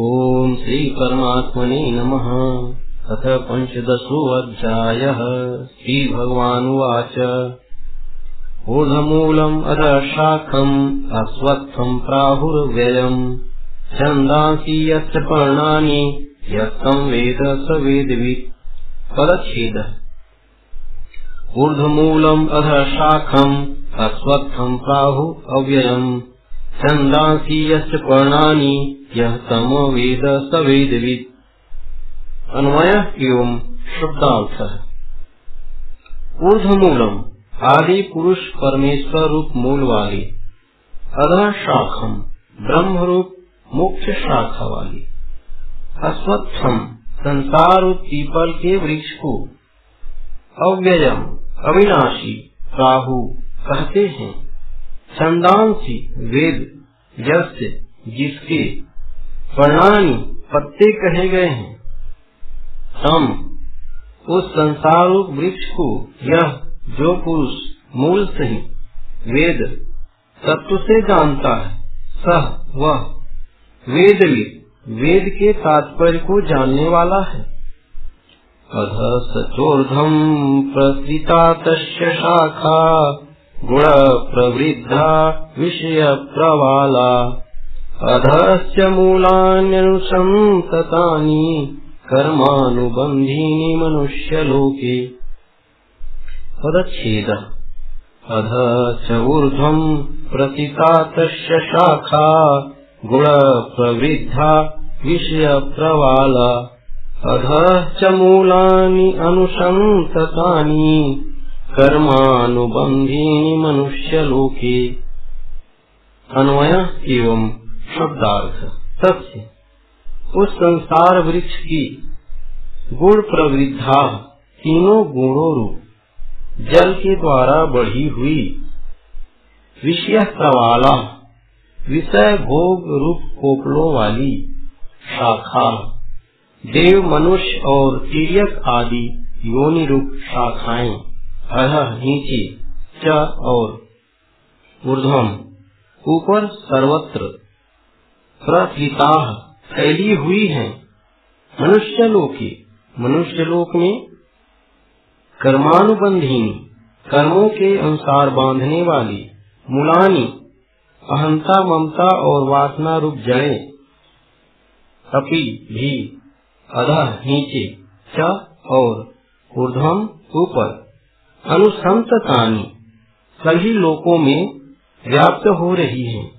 ॐ श्रीपरमात्मने नमः। अथ पञ्चदशोऽध्यायः। श्रीभगवानुवाच। ऊर्ध्वमूलम् अधशाखम् अस्वत्थम् प्राहुर्व्ययम्। छन्दांसि यस्य पर्णानि यत्तं वेद स वेदवित् पदच्छेदः। ऊर्ध्वमूलम् अधशाखम् अस्वत्थम् प्राहु अव्ययम्। छन्दांसि पर्णानि यः तमो वेद स वेदवित् अन्वय एवं शब्दार्थ ऊर्धमूलम आदि पुरुष परमेश्वर रूप मूल वाली अधः शाखम। ब्रह्म रूप मुख्य शाखा वाली अस्वत्थम। संसार रूप पीपल के वृक्ष को अव्ययम। अविनाशी। राहु। कहते हैं। छंदांसी वेद। जस्य जिसके प्रणानी पत्ते कहे गए हैं। तम उस संसार वृक्ष को यह जो पुरुष मूल से ही वेद तत्व से जानता है, सह वह वेद वेद के तात्पर्य को जानने वाला है। अध सचोर्धम प्रसृता शाखा गुण प्रवृद्धा विषय प्रवाला। अधस्य मूलान्यनुसंततानि कर्मानुबन्धीनि मनुष्यलोके। पदच्छेद। अध च ऊर्ध्वम् प्रसिता तस्य शाखा गुणप्रवृद्धा विषयप्रवाला अधः च मूलानि अनुसन्ततानि कर्मानुबन्धीनि मनुष्यलोके। अन्वय एवं शब्दार्थ सत्य उस संसार वृक्ष की गुण प्रवृद्धा तीनों गुणों रूप, जल के द्वारा बढ़ी हुई विषय प्रवाला, विषय भोग रूप कोपलों वाली शाखा, देव मनुष्य और तिरक आदि योनि रूप शाखाएँ अध नीचे, च और ऊर्धम ऊपर सर्वत्र प्रथिता फैली हुई है मनुष्य लोके मनुष्य लोक में कर्मानुबंधी कर्मों के अनुसार बांधने वाली मुलानी, अहंता ममता और वासना रूप जड़े अपी भी, अधा, नीचे, च और ऊर्धम ऊपर, अनुसंततानी, सभी लोकों में व्याप्त हो रही है।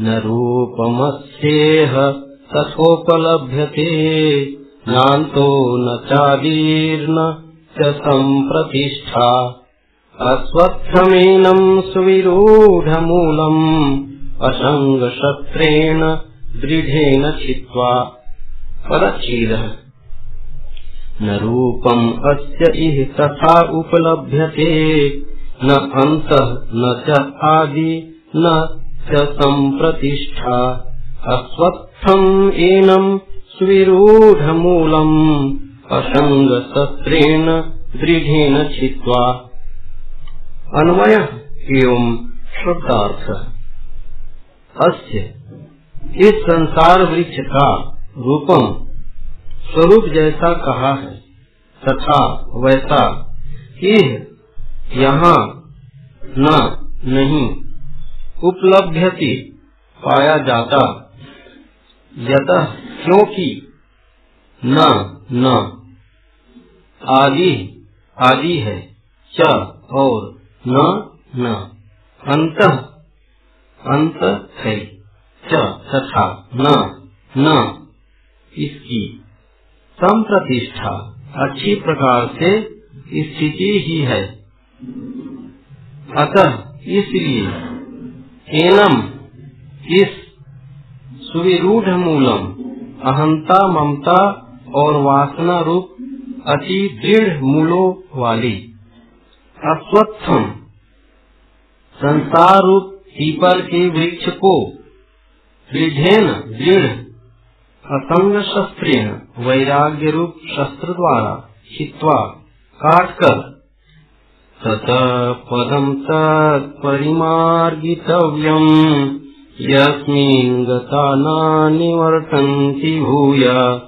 न रूपमस्येह तथोपलभ्यते नान्तो न चादीर्न च सम्प्रतिष्ठा। अस्वत्थमेनम् सुविरूढमूलम् असङ्गशस्त्रेण दृढेन छित्त्वा। पदच्छेदः न रूपम् अस्य इह तथा उपलभ्यते न अन्तः न च आदि न च सम्प्रतिष्ठा। अस्वत्थम् एनम् सुविरूढमूलम्। असङ्गशस्त्रेण दृढेन छित्त्वा। अन्वय एवं शब्दार्थ। अस्य इस संसार वृक्ष का रूपम स्वरूप जैसा कहा है, तथा वैसा यहाँ न, नहीं उपलब्धति पाया जाता। यत क्योंकि न न, आदि आदि है, च और न न, अंत अंत है, च तथा न न, इसकी संप्रतिष्ठा अच्छी प्रकार से स्थिति ही है। अतः इसलिए एनम इस सुविरूढ़ मूलम अहंता ममता और वासना रूप अति दृढ़ मूलों वाली। अस्वत्थम, संसार रूप पीपल के वृक्ष को दृढ़ दृढ़, असंग शस्त्र वैराग्य रूप शस्त्र द्वारा छित्वा काट कर तत पदम तत्परिमार्गितव्यम यस्मिन् गता नानिवर्तन्ति भूय।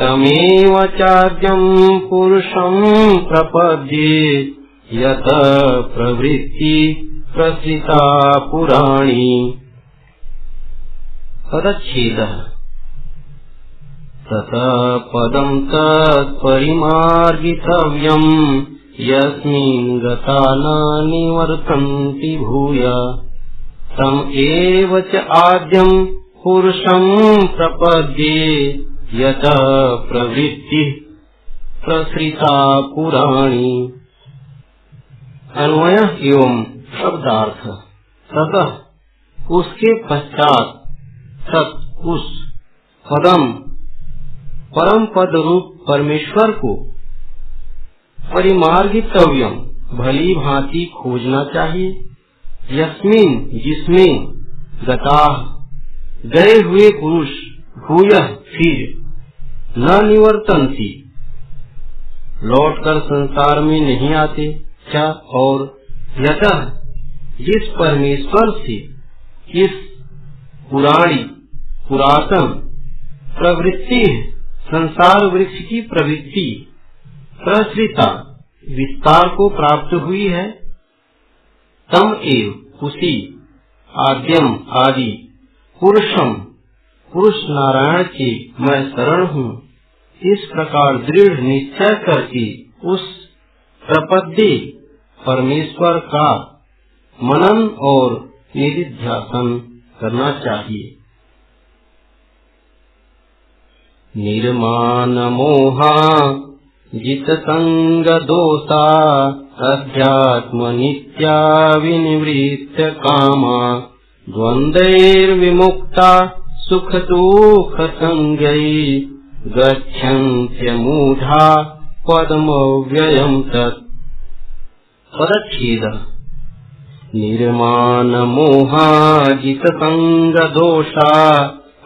तमेव चाद्यम् पुरुषम् प्रपद्ये। यत प्रवृत्ति प्रसृता पुराणी। पदच्छेदः ततः पदम् तत्परिमार्गितव्यम् यस्मिन् गता भूय। तम एव च आद्यम् पुरुषम् प्रपद्ये, यत प्रवृत्तिः प्रसृता पुराणी। अन्वय एवं शब्दार्थ। ततः उसके पश्चात सत उस पदम परम पद रूप परमेश्वर को परिमार्गितव्यम। भली भांति खोजना चाहिए। यस्मिन जिसमें गता। गए हुए पुरुष भूय फिर न लौट कर संसार में नहीं आते। क्या और यत जिस परमेश्वर से इस पुराणी, पुरातन प्रवृत्ति संसार वृक्ष की प्रवृत्ति प्रसृता विस्तार को प्राप्त हुई है। तम एव उसी आद्यम आदि, पुरुषम, पुरुष नारायण के मैं शरण हूँ। इस प्रकार दृढ़ निश्चय करके उस प्रपद्य परमेश्वर का मनन और निधिध्यासन करना चाहिए। निर्माण मोहा जित संग दोषा अध्यात्मनित्या विनिवृत्य कामा द्वन्द्वैर्विमुक्ता सुखदुःखसङ्गै गच्छन्त्यमूढा पदमव्ययम् तत्। पदच्छेदः। निर्माणमोहाजितसङ्गदोषा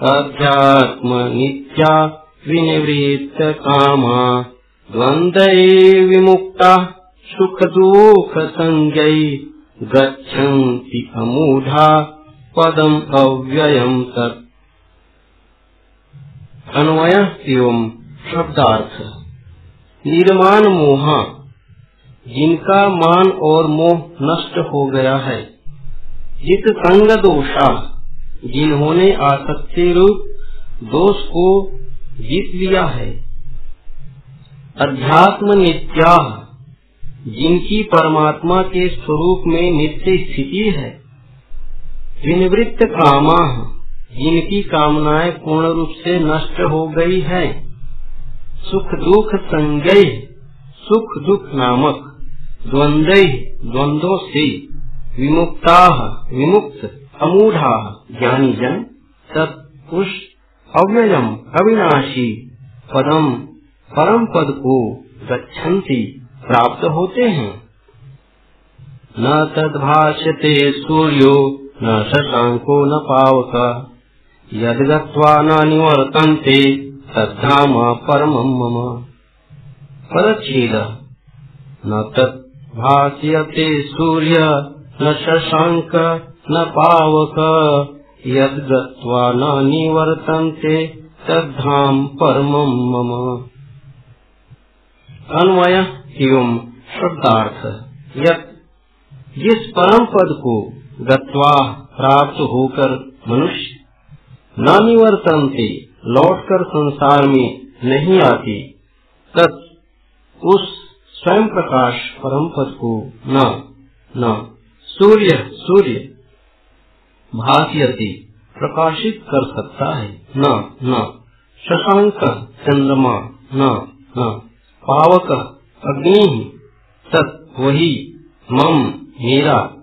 अध्यात्मनित्या विनिवृत्य कामा द्वन्द्वैर्विमुक्ता सुख दुख संज्ञै गच्छन्ति अमूढ़ा पदम अव्ययम तत्। अन्वय एवं शब्दार्थ। निर्माण मोहा, जिनका मान और मोह नष्ट हो गया है, जित संग दोषा, जिन्होंने आसक्ति रूप दोष को जीत लिया है अध्यात्म नित्या जिनकी परमात्मा के स्वरूप में नित्य स्थिति है, विनिवृत्त कामा जिनकी कामनाएँ पूर्ण रूप से नष्ट हो गई है, सुख दुख संजय सुख दुख नामक द्वंद द्वंद्वों से विमुक्ता, विमुक्त, अमूढ़ा ज्ञानी जन तत्ष अव्ययम, अविनाशी, पदम परम पद को गच्छन्ति, प्राप्त होते हैं। न तद्भाष्यते सूर्यो, न शशांको न पावक। यदगत्वा न निवर्तन्ते, तद्धाम परम मम। परच्छेद, न तद्भाष्यते सूर्य, न शशांक न पावक। यद्गत्वा न निवर्तन्ते, तद्धाम परम मम। अन्वय एवं शब्दार्थ। जिस परम पद को गत्वा प्राप्त होकर मनुष्य न निवर्तनते लौटकर संसार में नहीं आते, तत् उस स्वयं प्रकाश परम पद को न न, सूर्य सूर्य भाष्यति प्रकाशित कर सकता है। न न, शशांक चंद्रमा, न न। पावक, अग्नि, तत् वही, मम, मेरा।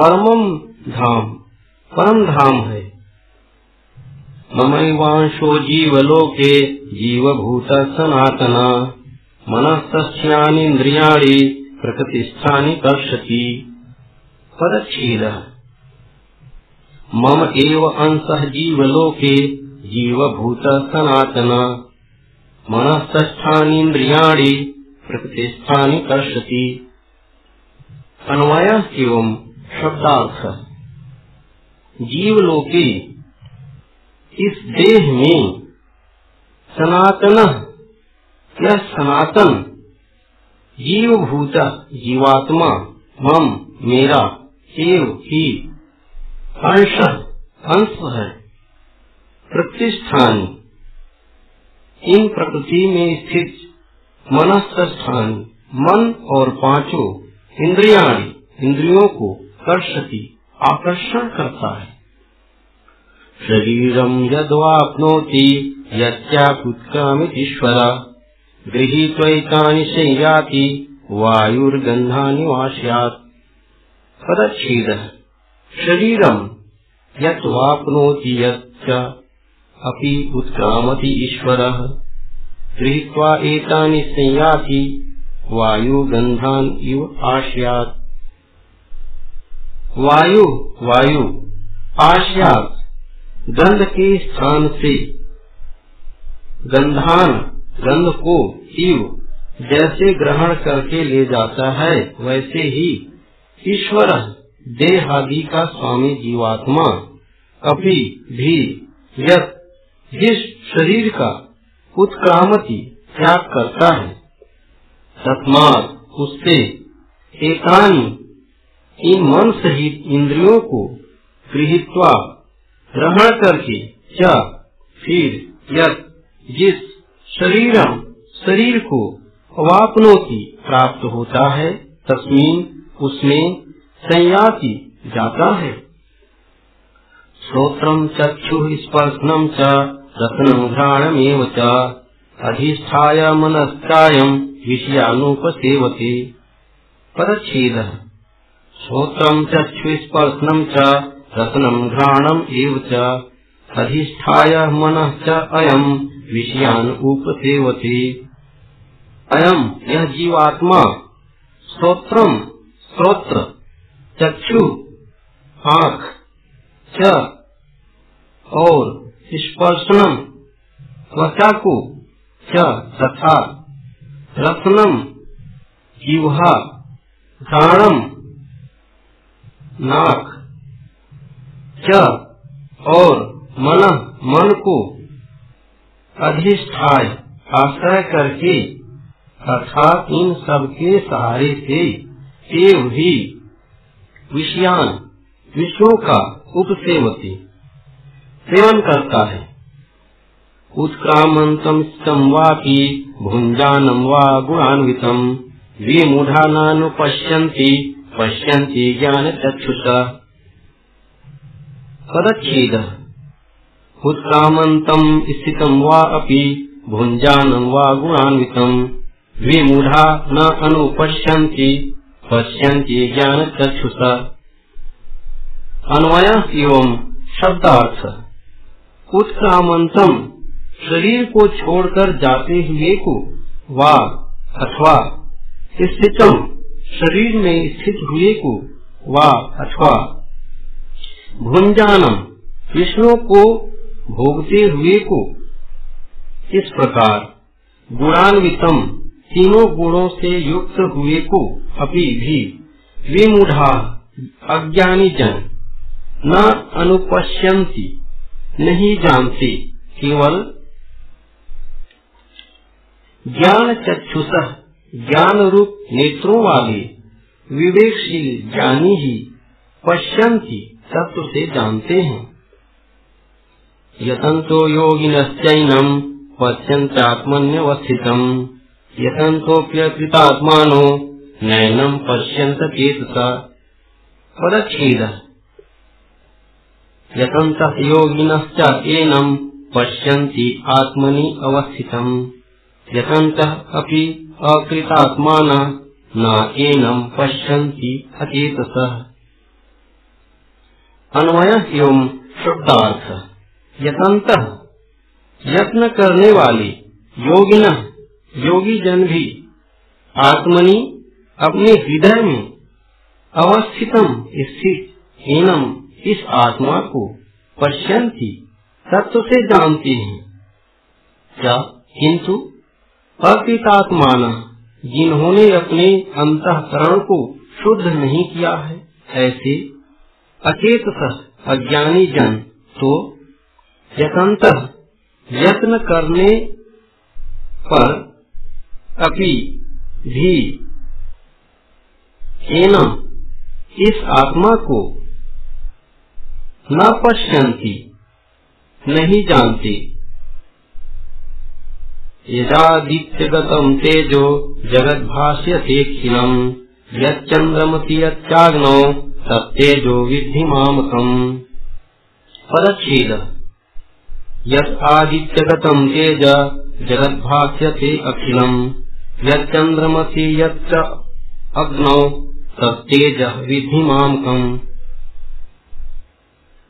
परम धाम परम धाम है। ममैवांशो जीवलोके, जीवभूत सनातना। मनस्तस्यानीन्द्रियाणि प्रकृतिष्ठानि कर्षति। परच्छेद मम एव अंशः जीवलोके, जीवभूत सनातना। मनस्तस्थानीन्द्रियाणि प्रतिष्ठानी कर्षति। अन्वय एवं शब्दार्थ। जीवलोके इस देह में सनातन यह सनातन, जीवभूत जीवात्मा, मम, मेरा, एव, ही, अंश अंश है। प्रतिष्ठान। इन प्रकृति में स्थित मनस्थान मन और पाँचों इंद्रिया इंद्रियों को कर्षति आकर्षण करता है। शरीरम यद्वाप्नोति यच्चापुत्कामितीश्वर गृहीत्वैतानि संयाति वायुर्गन्धानि वास्यात्। पदच्छेदः शरीरम यत्वाप्नोति यच्च अपि उत्क्रामति ईश्वरः। गृहीत्वा एतानि संयाति वायुगन्धान् इव आश्यात्। वायु वायु, आश्यात्। गंध के स्थान से गंधान गंध को इव जैसे ग्रहण करके ले जाता है, वैसे ही ईश्वर देहादि का स्वामी जीवात्मा कभी भी यद जिस शरीर का उत्क्रामति त्याग करता है तस्मात उससे एकानी इन मन सहित इंद्रियों को गृहित्वा ग्रहण करके क्या फिर यद जिस शरीर शरीर को अवापनोति प्राप्त होता है, तस्मीन उसमें संयाति जाता है। श्रोत्रम चक्षु स्पर्शनम च रत्नम घ्राणमेव च। अधिष्ठाय मनस्कायम विषयानुपसेवते। परच्छेद श्रोत्रम चक्षु स्पर्शनम च रत्नम घ्राणम एव च। अधिष्ठाय मन च अयम विषयान उपसेवते अयम यह जीवात्मा श्रोत्रम श्रोत्र चक्षु आँख च, और स्पर्शनम त्वचा को तथा, रत्नम जीवा घ्राणम, नाक, च, और, मन मन को अधिष्ठाय, आश्रय करके, तथा इन सबके सहारे से, एव विषयान विषयों का उपसेवती। सेवन करता है। उत्क्रामंतम वापी भुंजानम वा गुणान्वितम विमूढ़ा नानुपश्यन्ति पश्यन्ति ज्ञान चक्षुषा पदच्छेद। उत्क्रामन्तम् स्थितं वा अपि भुञ्जानं वा गुणान्वितम् विमूढा न अनुपश्यन्ति, पश्यन्ति ज्ञानचक्षुष। अन्वय एवं शब्दार्थ। उत्क्रामंतम शरीर को छोड़कर जाते हुए को वा अथवा स्थितम। शरीर में स्थित हुए को वा अथवा। भुंजानम विष्णु को भोगते हुए को इस प्रकार। गुणान्वितम। तीनों गुणों से युक्त हुए को अभी भी। विमूढ़ा। अज्ञानी जन न अनुपश्यंती नहीं जानते, केवल ज्ञान चक्षुष ज्ञान रूप नेत्रों वाले, विवेकशील ज्ञानी ही, पश्यंती तत्व से जानते हैं। यतंतो योगिनश्चैनम पश्यंतात्मन्यवस्थितम यतंतोप्यकृतात्मानो नैनम पश्यंत चेतसा, पदच्छेद। यतंत योगिनश्च एनम पश्यन्ति आत्मनि अवस्थितम। यतंत अपि अकृतात्मान न एनम पश्यन्ति अचेतसः। अन्वय एवं शब्दार्थ। यतंत यत्न करने वाले योगिन योगी जन भी आत्मनि अपने हृदय में अवस्थितम, स्थित हीनम इस आत्मा को पश्यंती तत्व से जानते हैं क्या? किंतु अकृतात्मान जिन्होंने अपने अंतकरण को शुद्ध नहीं किया है, ऐसे अचेत अज्ञानी जन तो यत्न करने पर अपि भी इस आत्मा को न पश्यंती नहीं जानती। यदादित्यगतम तेजो जगत भाष्यते खिलम यंद्रमती यच्चाग्नौ तत्तेजो विद्धि मामकम् परच्छेद यत् आदित्यगतम तेज जगद्भाष्यते अखिलम् यंद्रमसी यच्च अग्नौ तत्तेज विधि मामकम्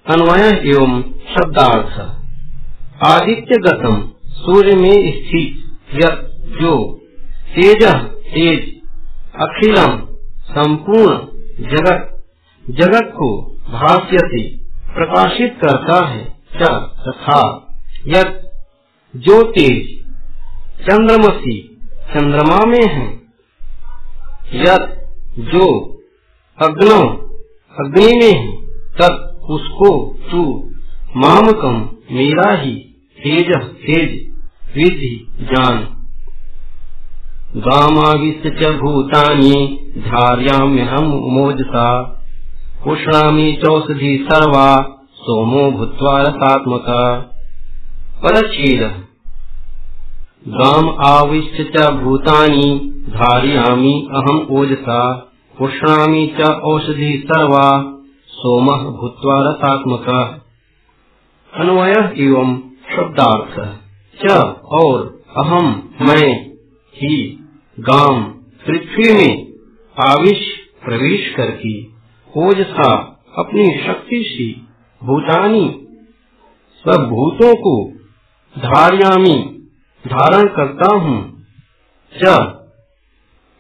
अन्वय एवं शब्दार्थ। आदित्य गतम सूर्य में स्थित जो तेज तेज, अखिलम संपूर्ण जगत जगत को भाष्य प्रकाशित करता है तथा यत जो तेज, चंद्रमसी, चंद्रमा में है। यत जो अग्नो, अग्नि में है, तत् उसको तू मामकम मेरा ही तेज तेज विधि जान। गामाविश्य च भूतानि धार्याम्यहम् मोजसा उष्णामि चौषधि सर्वा सोमो भूत्वा रसात्मक। गाम आविश्य च भूतानि धारयामि अहम् ओजसा। उष्णामि च औषधि सर्वा सोम भूतवा रसात्मक अन्वय एवं शब्दार्थ। च और अहम मैं, ही, गाम पृथ्वी में आविश प्रवेश करके ओजसा, अपनी शक्ति से, भूतानी सब भूतों को धार्यामी, धारण करता हूँ। च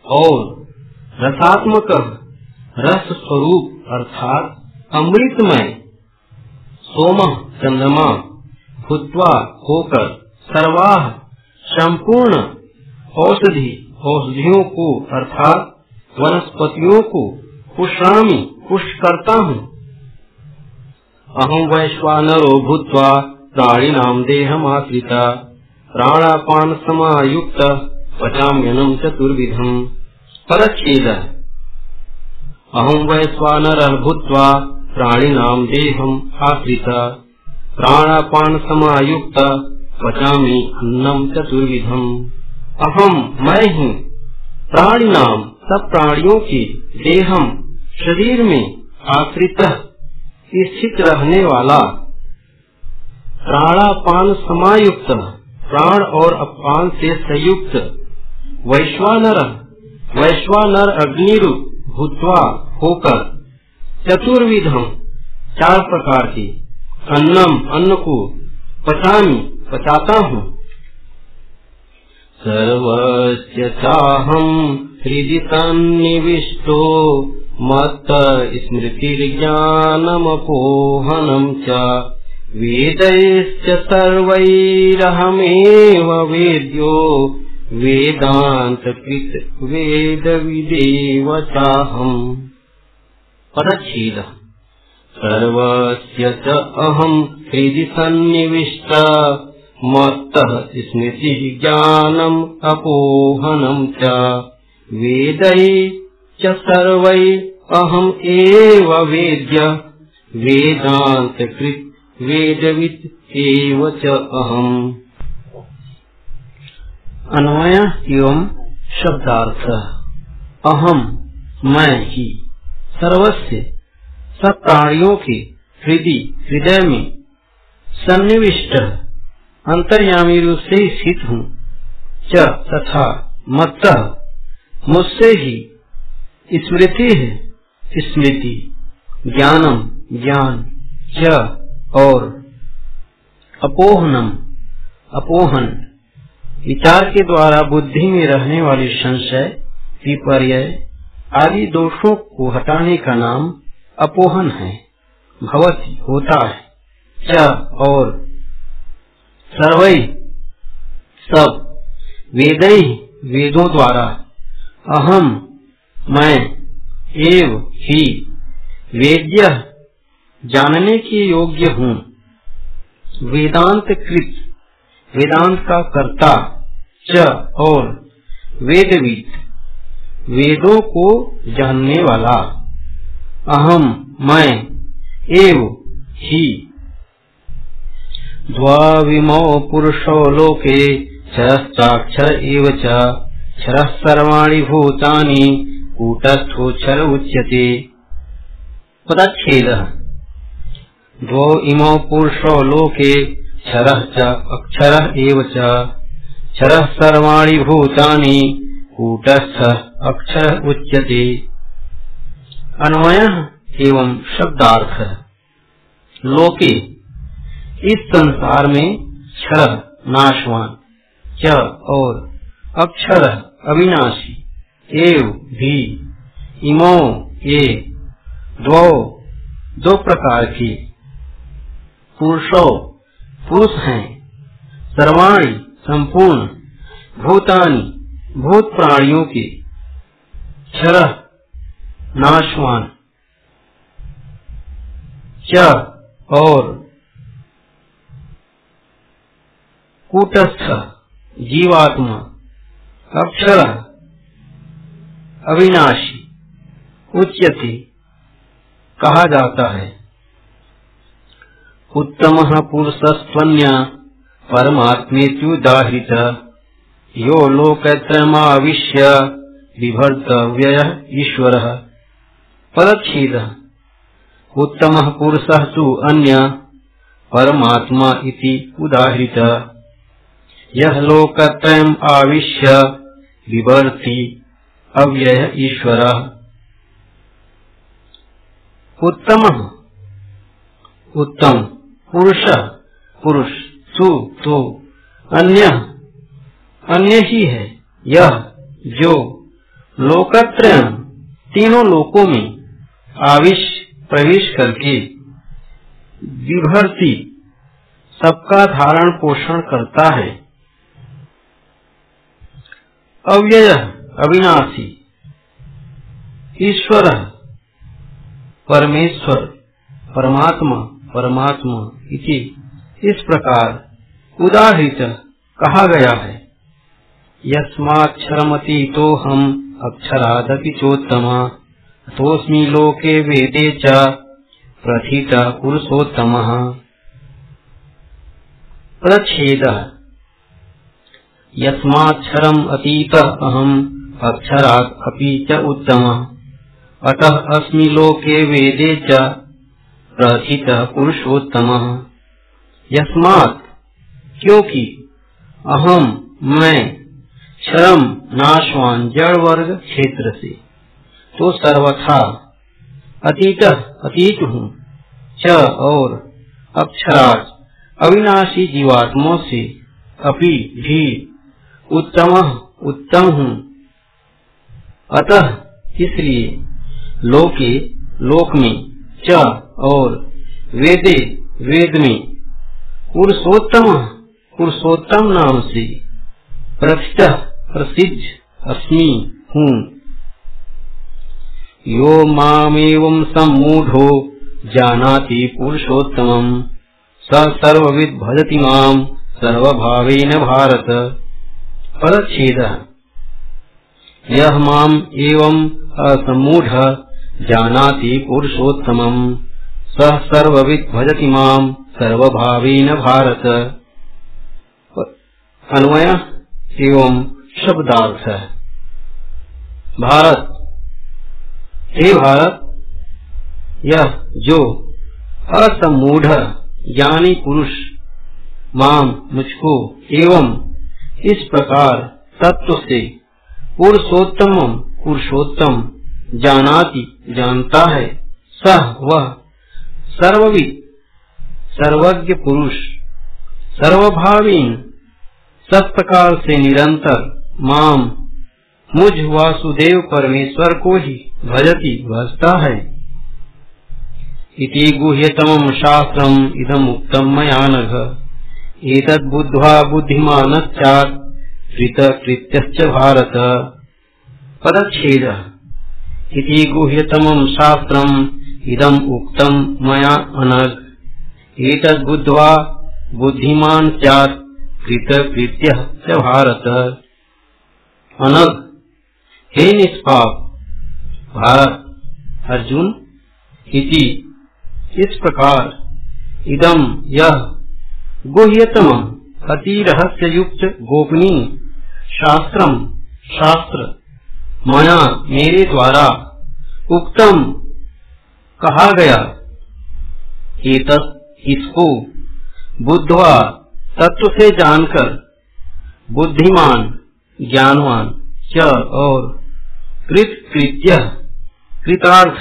और रसात्मक, रस स्वरूप, अर्थात अमृतमय, सोम, चंद्रमा, भूतवा होकर सर्वाह, संपूर्ण, औषधि, औषधियों को, अर्थात वनस्पतियों को पुष्णामी पुष्ट करता हूँ। अहम वैश्वानरो भूतवा प्राणिनाम देहमाश्रिता, प्राणापान समायुक्त पचाम्यनम चतुर्विधम। परच्छेद। अहम वैश्वानर भूतवा प्राणिनाम देहम आश्रित। प्राणापान समायुक्त पचामी अन्नम चतुर्विधम। अहम मैं हूँ। प्राणिनाम सब प्राणियों के देहम, शरीर में आश्रित, स्थित रहने वाला। प्राणापान समायुक्त प्राण और अपान से संयुक्त। वैश्वानर वैश्वानर अग्निरूप, भूतवा होकर चतुर्विधम चार प्रकार के। अन्नम अन्न को पचामी, पचाता हूँ। सर्वस्य चाहम हृदि सन्निविष्टो मत स्मृतिर्ज्ञानमपोहनम् च। वेदैश्च सर्वैरहमेव वेद्यो। वेदान्तकृत वेदविदेव चाहम्। पदच्छेदः। सर्वस्य च अहम् हृदि सन्निविष्ट, मत्तः स्मृतिः ज्ञानम् अपोहनम् च। वेदै च सर्वै अहम् एव वेद्य, वेदान्तकृत् वेदवित् एव च अहम्। अन्वय एवं शब्दार्थ। अहम मैं ही। सर्वस्व सब प्राणियों के हृदय हृदय में सन्निविष्ट अंतर्यामी रूप से स्थित हूँ। तथा मत मुझसे ही स्मृति है। स्मृति, ज्ञानम, ज्ञान, च और अपोहनम, अपोहन। विचार के द्वारा बुद्धि में रहने वाले संशय, विपर्य आदि दोषों को हटाने का नाम अपोहन है। भवती, होता है। क्या और सर्वई सब वेद वेदों द्वारा। अहम मैं, एव ही वेद्य जानने के योग्य हूँ। वेदांत कृत वेदांत का कर्ता, च और वेदविद। वेदों को जानने वाला। अहम, मैं, एव, ही। द्वाविमो पुरुषो लोके क्षरश्चाक्षर एव च। क्षरः सर्वाणि भूतानि कूटस्थोक्षर उच्यते। पदच्छेदः। द्वौ इमौ पुरुषो लोके क्षरः च, अक्षरः एव च। क्षरः सर्वाणि भूतानि कूटस्थ अक्षर उच्यते। अन्वय एवं शब्दार्थ। लोके, इस संसार में क्षर नाशवान। च और अक्षर अविनाशी। एव, भी। इमो, ये। दो दो प्रकार के। पुरुषो, पुरुष हैं। सर्वाणी, संपूर्ण। भूतानी भूत प्राणियों के क्षर नाशवान। च और कूटस्थ, जीवात्मा, अक्षर, अविनाशी, उच्यते कहा जाता है। उत्तम पुरुषस्वन्य परमात्मेत्युदाहृत। यो लोकत्रमाविश्य बिभर्तव्यय ईश्वर पदच्छेद उत्तम पुरुषः तु अन्य, परमात्मा इति उदाहृत। यह लोकत्रयम् आविश्य विवर्ति अव्यय ईश्वर। उत्तम। उत्तम। पुरुष। पुरुष। सु तो अन्य। अन्य ही है। यह, जो, लोकत्रय, तीनों लोकों में आविश प्रवेश करके विभर्ती, सबका धारण पोषण करता है। अव्यय, अविनाशी, ईश्वर, परमेश्वर, परमात्मा परमात्मा इति इस प्रकार उदाहरित कहा गया है। यस्माक्षरमती तो हम अक्षरादपि चोत्तमा। तोस्मी लोके वेदे च प्रथित पुरुषोत्तम। प्रच्छेद। यस्माक्षरम अतीत अहम अक्षरात् अपि च उत्तम। अतः अस्मि लोके वेदे च प्रथित पुरुषोत्तम। यस्मात्, क्योंकि अहम, मैं क्षरम नाशवान जड़ वर्ग क्षेत्र से। तो सर्वथा अतीत अतीत हूँ। च और अक्षराज, अविनाशी जीवात्मों से अपि भी उत्तम उत्तम हूँ। अतः इसलिए लोके, लोक में च और वेदे, वेद में पुरुषोत्तम पुरुषोत्तम नाम से प्रथित प्रसिद्ध, अस्मि, हूँ। यो मामेवं सम्मूढ़ो, जानाति पुरुषोत्तमम्। स सर्वविद भजति माम, सर्वभावेन भारत। परच्छेद यह माम एवं असमूढ़ जानाति पुरुषोत्तमम्। सह सर्वविद भजति माम, सर्वभावेन भारत। अन्वय एवं शब्दार्थ है। भारत हे भारत, यह जो असमूढ़ ज्ञानी पुरुष, माम, मुझको, एवं इस प्रकार तत्व से पुरुषोत्तम पुरुषोत्तम जानाति, जानता है, सह वह सर्वविद, सर्वज्ञ पुरुष, सर्वभावीन सब प्रकार से निरंतर माम, मुझ वासुदेव परमेश्वर को ही भजती भजता है। इति गुह्यतमं शास्त्रम्, इदम् उक्तम् मया नघ। एतद्बुद्ध्वा बुद्धिमानश्चात् कृतकृत्यश्च भारत। पदच्छेदः। इति गुह्यतमं शास्त्रम्, इदम् उक्तम् मया अनग एतद् बुद्ध्वा बुद्धिमान् स्यात् कृतकृत्यः च भारत। अनग हे निष्पाप भारत अर्जुन, इति। इस प्रकार इदम यह गुह्यतम अति रहस्य युक्त गोपनीय शास्त्रम शास्त्र, मया मेरे द्वारा उक्तम कहा गया। एतत् इसको बुद्धवा तत्व से जानकर बुद्धिमान ज्ञानवान, च और कृत कृत्य कृतार्थ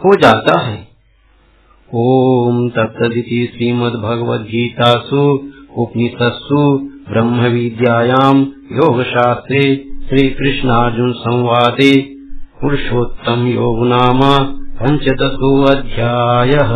हो जाता है। ओम तत्सदिति श्रीमद्भगवद्गीतासु, उपनिषत्सु ब्रह्म विद्यायां योग शास्त्रे श्री कृष्णार्जुन संवादे पुरुषोत्तम योग नाम पंचदशो अध्यायः